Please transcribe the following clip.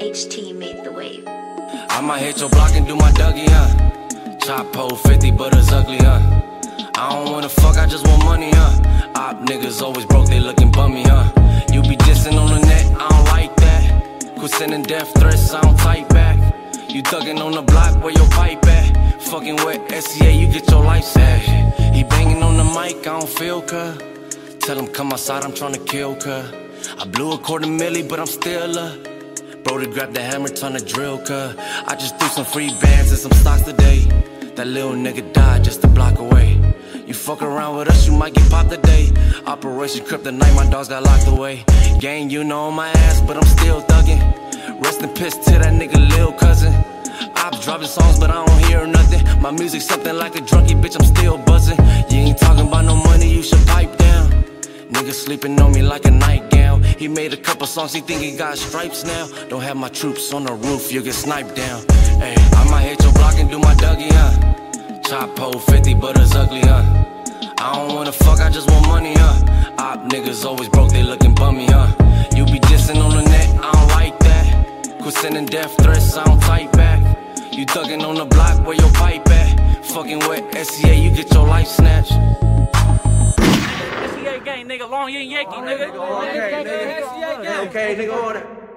HT made the wave. I might hit your block and do my Dougie, huh? Chop pole 50, but it's ugly, huh? I don't wanna fuck, I just want money, huh? Op niggas always broke, they looking bummy, huh? You be dissing on the net, I don't like that. Quit sending death threats, I don't type back. You thugging on the block, where your pipe at? Fucking with SCA, you get your life set. He banging on the mic, I don't feel cuh. Tell him come outside, I'm tryna kill cuh. I blew a quarter milli, but I'm still a. Brody grabbed the hammer, turn the drill, cuh. I just threw some free bands and some stocks today. That little nigga died just a block away. You fuck around with us, you might get popped today. Operation Kryptonite, my dogs got locked away. Gang, you know my ass, but I'm still thugging. Rest in piss to that nigga lil cousin. Ops dropping songs, but I don't hear nothing. My music something like a drunkie, bitch, I'm still buzzing. You sleeping on me like a nightgown. He made a couple songs, he think he got stripes now. Don't have my troops on the roof, you get sniped down. Hey, I might hit your block and do my Dougie, huh? Chop pole 50, but it's ugly, huh? I don't wanna fuck, I just want money, huh? Op niggas always broke, they looking bummy, huh? You be dissing on the net, I don't like that. Quit sending death threats, I don't type back. You thugging on the block, where your pipe at? Fucking with SCA, you get your life snatched. SCA gang, nigga. Long Yin Yankee, nigga. Okay, nigga. Okay, nigga, order.